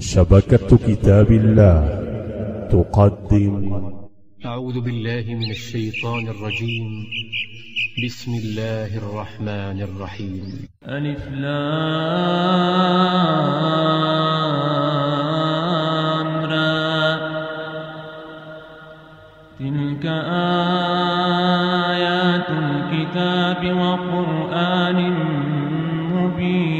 شبكة كتاب الله تقدم. أعوذ بالله من الشيطان الرجيم. بسم الله الرحمن الرحيم. ألف لام. را تلك آيات الكتاب وقرآن مبين.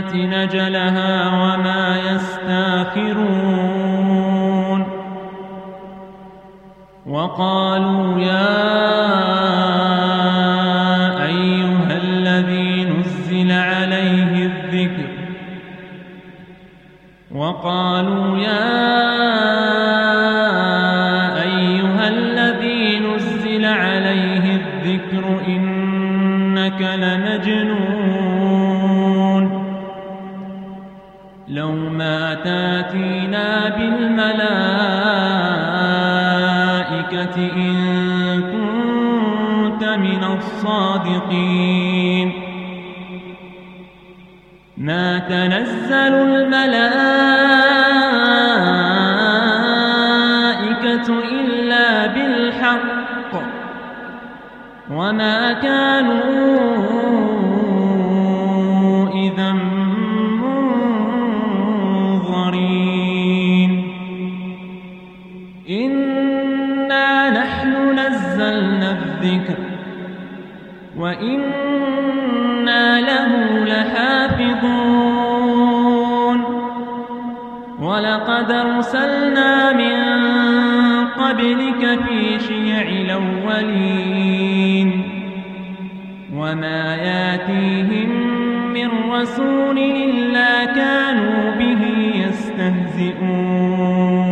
نجلها وما يستاخرون وقالوا يا لو ما تاتينا بالملائكة إن كنت من الصادقين. ما تنزل الملائكة إلا بالحق. وما كانوا الذكر وإنا له لحافظون. ولقد أرسلنا من قبلك في شيع الأولين. وما ياتيهم من رسول إلا كانوا به يستهزئون.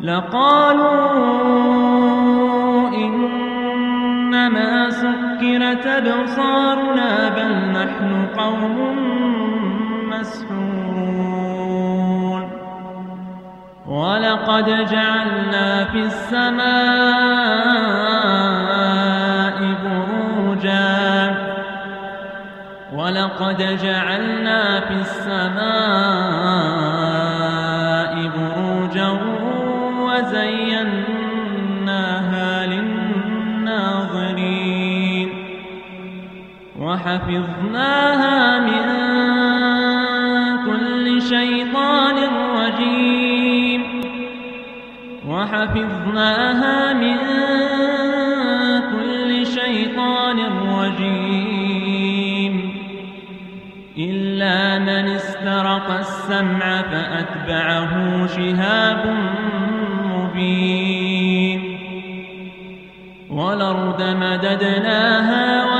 لقالوا إنما سكرت أبصارنا بل نحن قوم مسحورون. ولقد جعلنا في السماء بروجا. ولقد جعلنا في السماء وحفظناها من كل شيطان رجيم. وحفظناها من كل شيطان رجيم. إلا من استرق السمع فأتبعه شهاب مبين. والأرض مددناها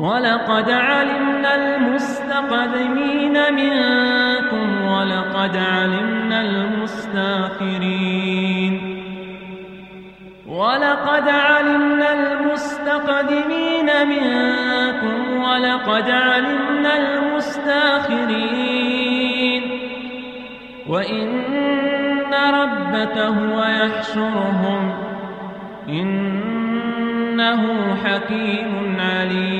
ولقد علمنا المستقدمين منكم ولقد علمنا المستاخرين ولقد علمنا المستقدمين منكم ولقد علمنا المستاخرين وإن ربك هو يحشرهم إنه حكيم عليم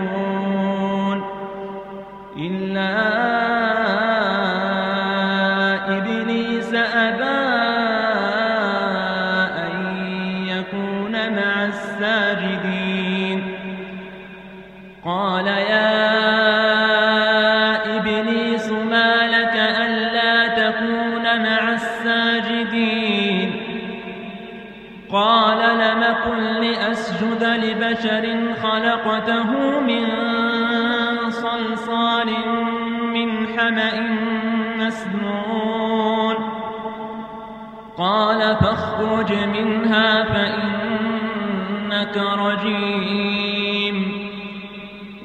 لبشر خلقته من صلصال من حمأ مسنون. قال فاخرج منها فإنك رجيم.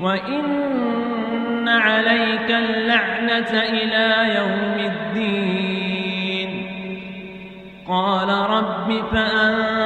وإن عليك اللعنة إلى يوم الدين. قال رب فأنظرني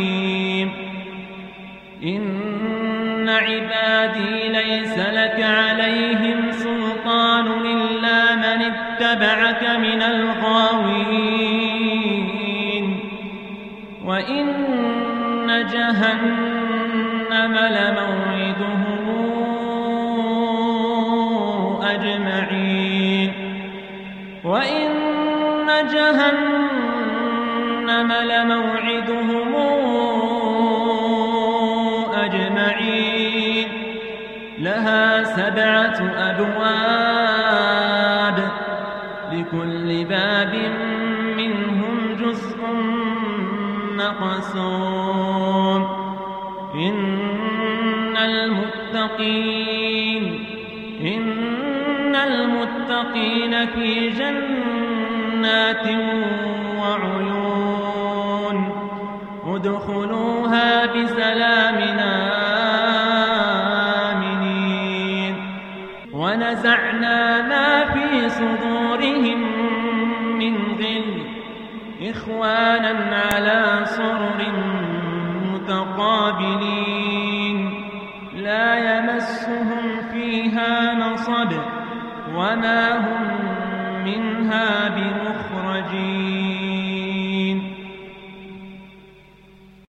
وإن جهنم لموعدهم أجمعين وإن جهنم لموعدهم أجمعين لها سبعة أبواب لكل باب منهم مقسوم إن المتقين إن المتقين في جنات وعيون. ادخلوها بسلام آمنين. ونزعنا ما في صدورهم من غل. إخوانا على سرر